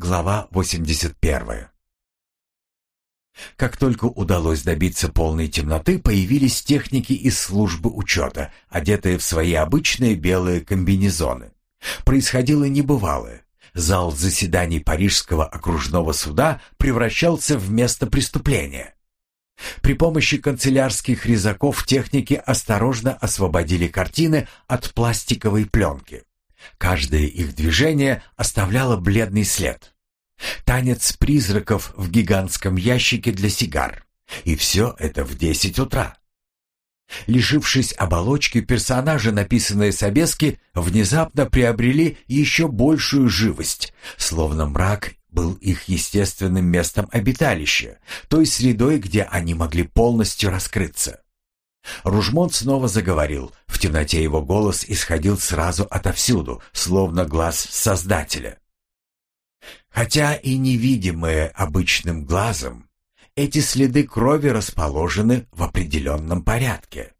Глава 81. Как только удалось добиться полной темноты, появились техники из службы учета, одетые в свои обычные белые комбинезоны. Происходило небывалое. Зал заседаний Парижского окружного суда превращался в место преступления. При помощи канцелярских резаков техники осторожно освободили картины от пластиковой пленки. Каждое их движение оставляло бледный след. Танец призраков в гигантском ящике для сигар. И все это в десять утра. Лишившись оболочки, персонажи, написанные Собески, внезапно приобрели еще большую живость, словно мрак был их естественным местом обиталища, той средой, где они могли полностью раскрыться. Ружмон снова заговорил. В темноте его голос исходил сразу отовсюду, словно глаз Создателя. Хотя и невидимые обычным глазом, эти следы крови расположены в определенном порядке.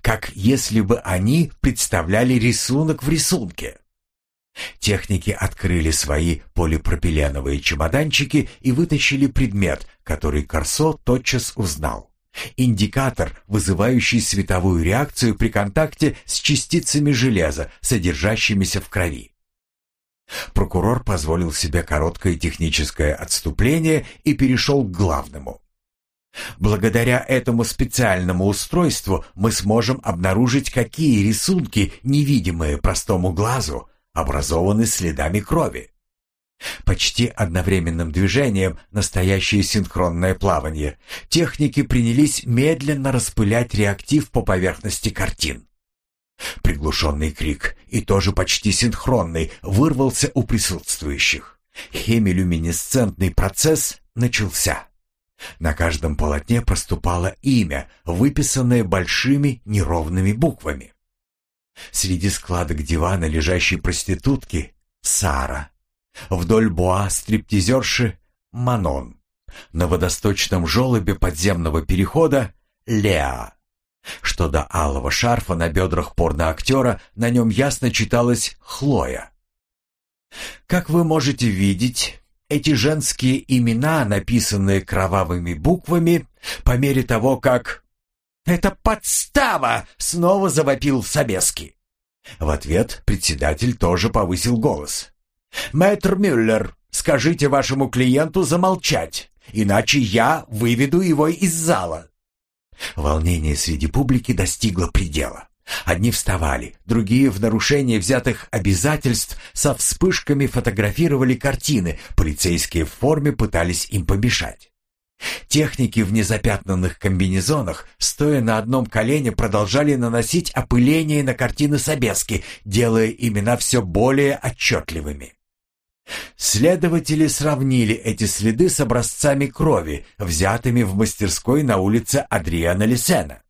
Как если бы они представляли рисунок в рисунке. Техники открыли свои полипропиленовые чемоданчики и вытащили предмет, который Корсо тотчас узнал. Индикатор, вызывающий световую реакцию при контакте с частицами железа, содержащимися в крови. Прокурор позволил себе короткое техническое отступление и перешел к главному. Благодаря этому специальному устройству мы сможем обнаружить, какие рисунки, невидимые простому глазу, образованы следами крови. Почти одновременным движением, настоящее синхронное плавание, техники принялись медленно распылять реактив по поверхности картин. Приглушенный крик, и тоже почти синхронный, вырвался у присутствующих. Хемилюминесцентный процесс начался. На каждом полотне проступало имя, выписанное большими неровными буквами. Среди складок дивана лежащей проститутки — Сара. Вдоль буа стриптизерши — Манон. На водосточном желобе подземного перехода — Леа. Что до алого шарфа на бедрах порноактера, на нем ясно читалось «Хлоя». Как вы можете видеть, эти женские имена, написанные кровавыми буквами, по мере того, как... «Это подстава!» — снова завопил Собески. В ответ председатель тоже повысил голос. «Мэтр Мюллер, скажите вашему клиенту замолчать, иначе я выведу его из зала». Волнение среди публики достигло предела. Одни вставали, другие в нарушение взятых обязательств со вспышками фотографировали картины, полицейские в форме пытались им помешать. Техники в незапятнанных комбинезонах, стоя на одном колене, продолжали наносить опыление на картины Собески, делая имена все более отчетливыми. Следователи сравнили эти следы с образцами крови, взятыми в мастерской на улице Адриана Лисена,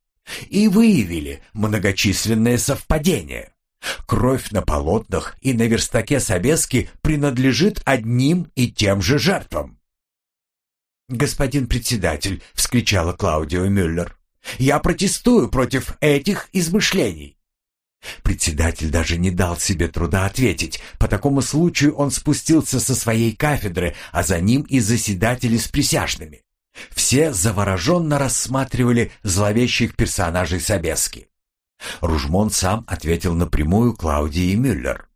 и выявили многочисленные совпадения. Кровь на полотнах и на верстаке Собески принадлежит одним и тем же жертвам. «Господин председатель», — вскричала Клаудио Мюллер, — «я протестую против этих измышлений. Председатель даже не дал себе труда ответить. По такому случаю он спустился со своей кафедры, а за ним и заседатели с присяжными. Все завороженно рассматривали зловещих персонажей Собески. Ружмон сам ответил напрямую Клаудии Мюллер.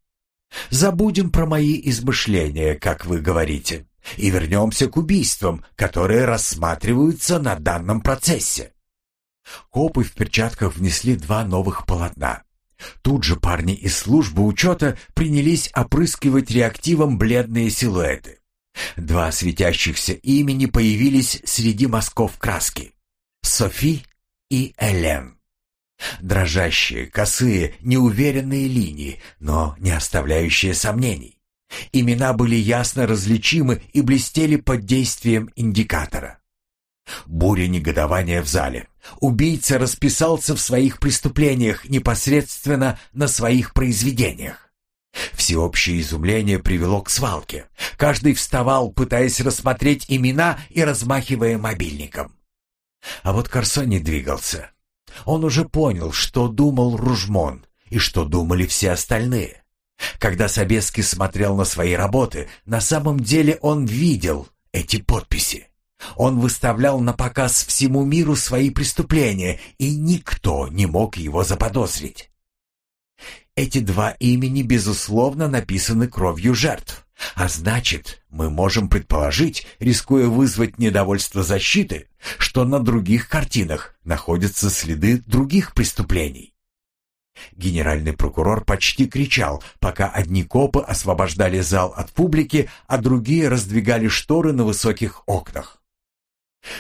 «Забудем про мои измышления, как вы говорите, и вернемся к убийствам, которые рассматриваются на данном процессе». Копы в перчатках внесли два новых полотна. Тут же парни из службы учета принялись опрыскивать реактивом бледные силуэты. Два светящихся имени появились среди мазков краски. Софи и Элен. Дрожащие, косые, неуверенные линии, но не оставляющие сомнений. Имена были ясно различимы и блестели под действием индикатора. Буря негодования в зале. Убийца расписался в своих преступлениях непосредственно на своих произведениях. Всеобщее изумление привело к свалке. Каждый вставал, пытаясь рассмотреть имена и размахивая мобильником. А вот Корсо не двигался. Он уже понял, что думал Ружмон и что думали все остальные. Когда Собеский смотрел на свои работы, на самом деле он видел эти подписи. Он выставлял на показ всему миру свои преступления, и никто не мог его заподозрить. Эти два имени, безусловно, написаны кровью жертв. А значит, мы можем предположить, рискуя вызвать недовольство защиты, что на других картинах находятся следы других преступлений. Генеральный прокурор почти кричал, пока одни копы освобождали зал от публики, а другие раздвигали шторы на высоких окнах.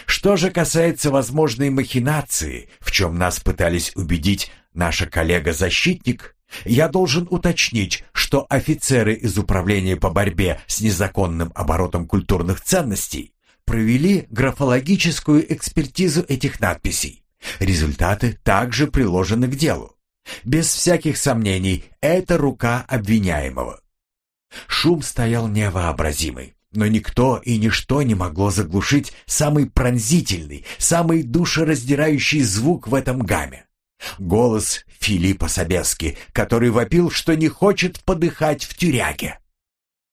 Что же касается возможной махинации, в чем нас пытались убедить наша коллега-защитник, я должен уточнить, что офицеры из Управления по борьбе с незаконным оборотом культурных ценностей провели графологическую экспертизу этих надписей. Результаты также приложены к делу. Без всяких сомнений, это рука обвиняемого. Шум стоял невообразимый, но никто и ничто не могло заглушить самый пронзительный, самый душераздирающий звук в этом гамме. Голос Филиппа Собески, который вопил, что не хочет подыхать в тюряге.